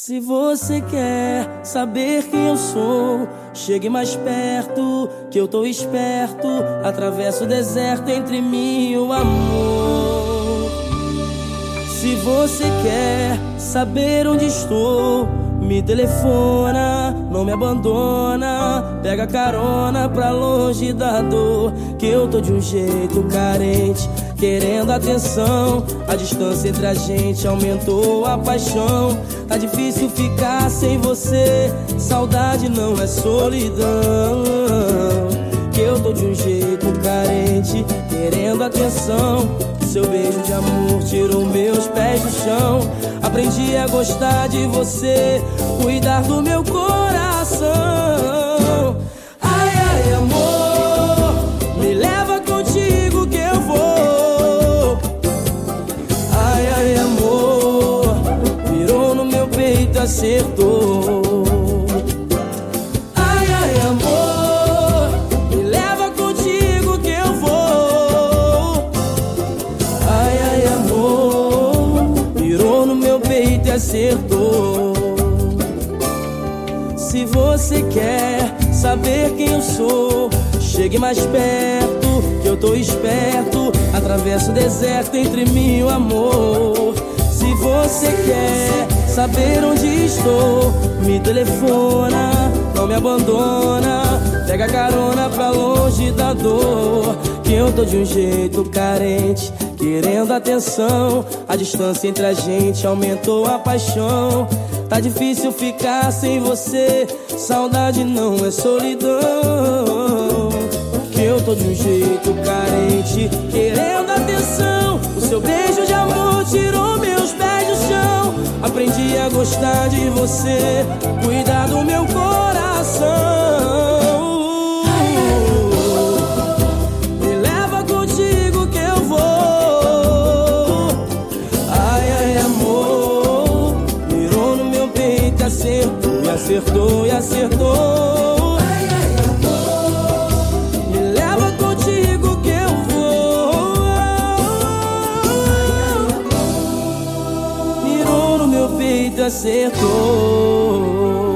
Se você quer saber quem eu sou, chegue mais perto, que eu tô esperto. Atravesso o deserto entre mim e o amor. Se você quer saber onde estou, me telefona, não me abandona. Pega carona pra longe da dor, que eu tô de um jeito carente querendo atenção. A distância entre a gente aumentou a paixão. Tá difícil ficar sem você. Saudade não é solidão. Que eu tô de um jeito carente, querendo atenção. Seu beijo de amor tirou meus pés do chão. Aprendi a gostar de você, cuidar do meu coração. Acertou. Ai, ai, amor, me leva contigo que eu vou. Ai, ai, amor, virou no meu peito e acertou. Se você quer saber quem eu sou, chegue mais perto, que eu tô esperto. Atravesso o deserto entre mim e o amor. Se você quer saber onde estou, me telefona, não me abandona. Pega carona pra longe da dor, que eu tô de um jeito carente, querendo atenção. A distância entre a gente aumentou a paixão. Tá difícil ficar sem você, saudade não é solidão. Que eu tô de um jeito carente, Aprendi gostar de você, cuidar do meu coração. Me leva contigo que eu vou. Ai, ai, amor, mirou no meu peito, acertou, e acertou, e acertou. acertou.